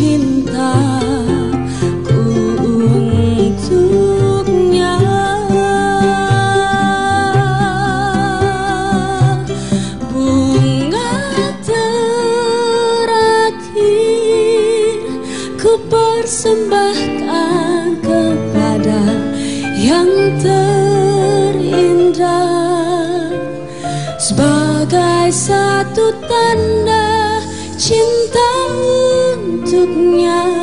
Cintaku untuknya. Bunga terakhir ku persembahkan kepada yang terindah. Sebagai satu tanda cintamu 가족냐